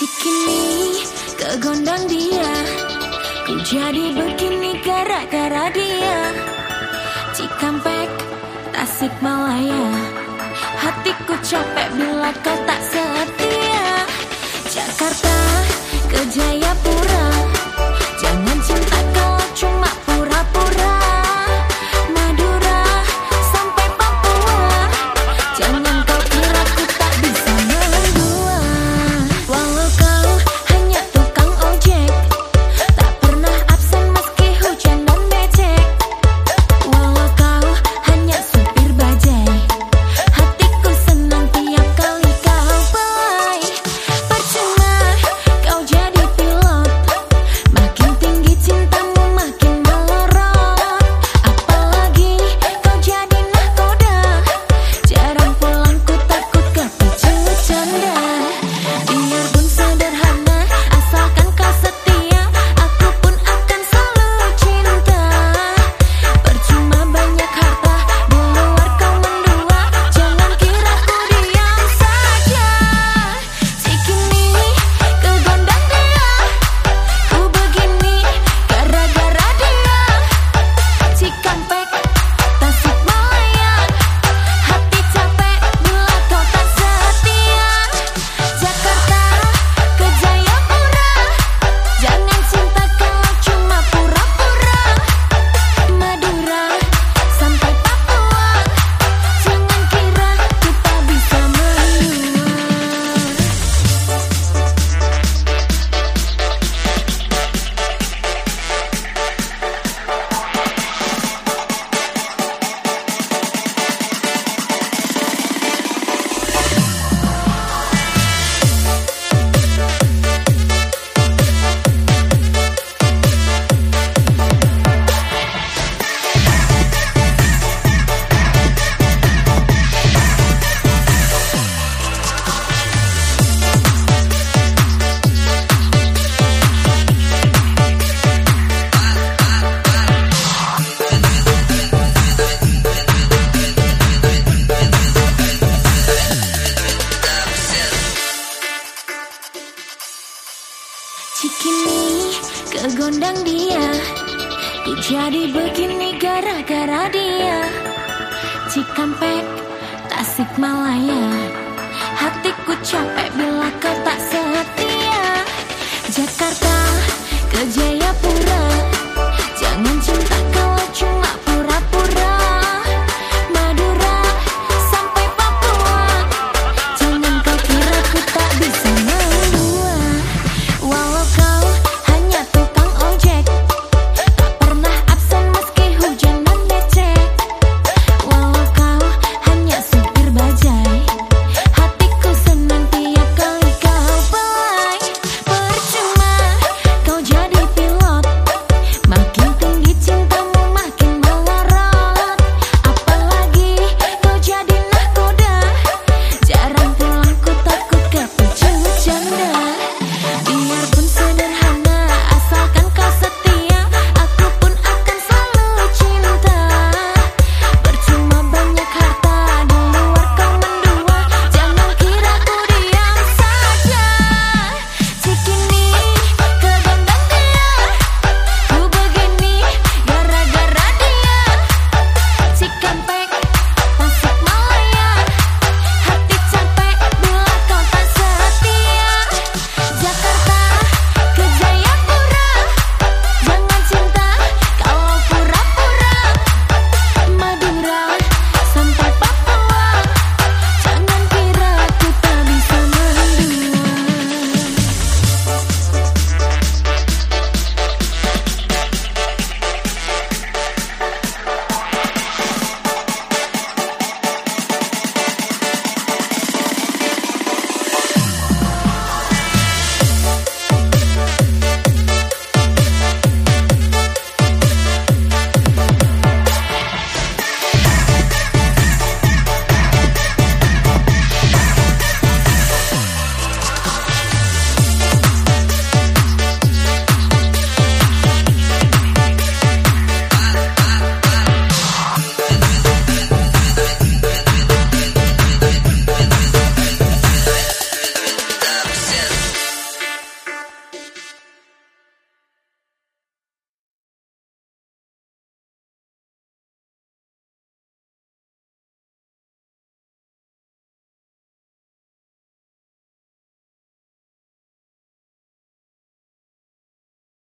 Si kini kegondang dia. Ku jadi begini gara-gara dia. Cikampek, Tasik Malaya. Hatiku capek bila kau tak setia. Jakarta ke Jayapura. gondang dia. Jadi begini gara-gara dia. Cikampek, Tasik Malaya Hatiku capek bila kau tak setia. Jakarta, kejayaan